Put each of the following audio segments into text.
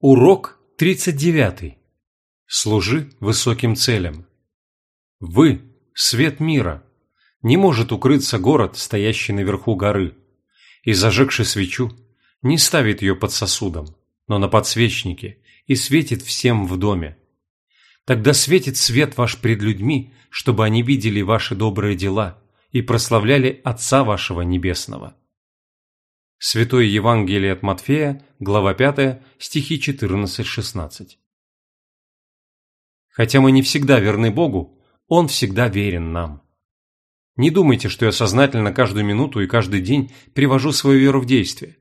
Урок 39. Служи высоким целям. Вы – свет мира. Не может укрыться город, стоящий наверху горы. И зажегший свечу, не ставит ее под сосудом, но на подсвечнике и светит всем в доме. Тогда светит свет ваш пред людьми, чтобы они видели ваши добрые дела и прославляли Отца вашего Небесного. Святое Евангелие от Матфея, глава 5, стихи 14-16. Хотя мы не всегда верны Богу, Он всегда верен нам. Не думайте, что я сознательно каждую минуту и каждый день привожу свою веру в действие.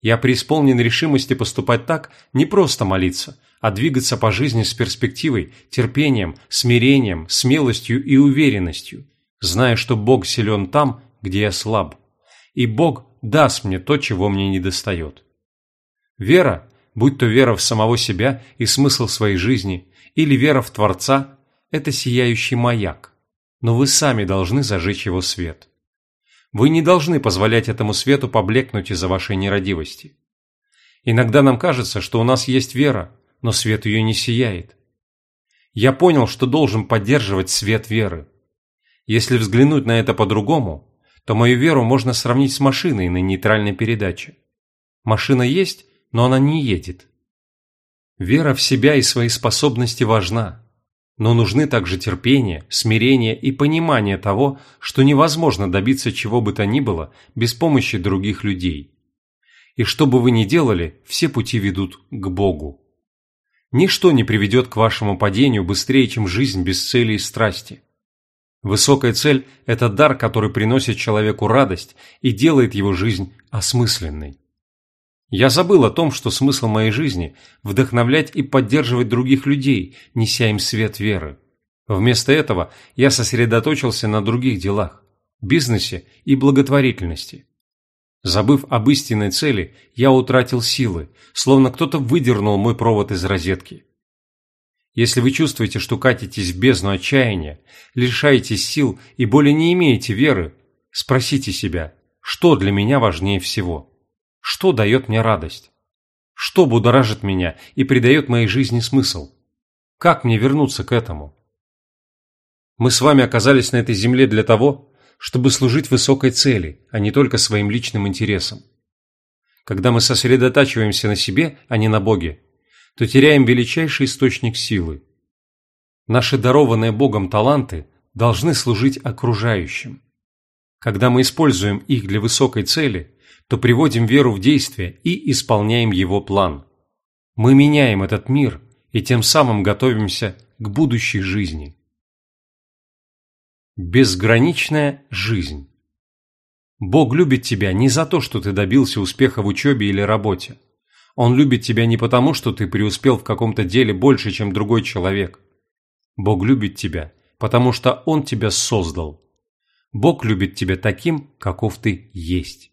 Я преисполнен решимости поступать так, не просто молиться, а двигаться по жизни с перспективой, терпением, смирением, смелостью и уверенностью, зная, что Бог силен там, где я слаб. И Бог даст мне то, чего мне недостает. Вера, будь то вера в самого себя и смысл своей жизни, или вера в Творца – это сияющий маяк, но вы сами должны зажечь его свет. Вы не должны позволять этому свету поблекнуть из-за вашей нерадивости. Иногда нам кажется, что у нас есть вера, но свет ее не сияет. Я понял, что должен поддерживать свет веры. Если взглянуть на это по-другому, то мою веру можно сравнить с машиной на нейтральной передаче. Машина есть, но она не едет. Вера в себя и свои способности важна, но нужны также терпение, смирение и понимание того, что невозможно добиться чего бы то ни было без помощи других людей. И что бы вы ни делали, все пути ведут к Богу. Ничто не приведет к вашему падению быстрее, чем жизнь без цели и страсти. Высокая цель – это дар, который приносит человеку радость и делает его жизнь осмысленной. Я забыл о том, что смысл моей жизни – вдохновлять и поддерживать других людей, неся им свет веры. Вместо этого я сосредоточился на других делах – бизнесе и благотворительности. Забыв об истинной цели, я утратил силы, словно кто-то выдернул мой провод из розетки. Если вы чувствуете, что катитесь в бездну отчаяния, лишаетесь сил и более не имеете веры, спросите себя, что для меня важнее всего? Что дает мне радость? Что будоражит меня и придает моей жизни смысл? Как мне вернуться к этому? Мы с вами оказались на этой земле для того, чтобы служить высокой цели, а не только своим личным интересам. Когда мы сосредотачиваемся на себе, а не на Боге, то теряем величайший источник силы. Наши дарованные Богом таланты должны служить окружающим. Когда мы используем их для высокой цели, то приводим веру в действие и исполняем его план. Мы меняем этот мир и тем самым готовимся к будущей жизни. Безграничная жизнь Бог любит тебя не за то, что ты добился успеха в учебе или работе. Он любит тебя не потому, что ты преуспел в каком-то деле больше, чем другой человек. Бог любит тебя, потому что Он тебя создал. Бог любит тебя таким, каков ты есть.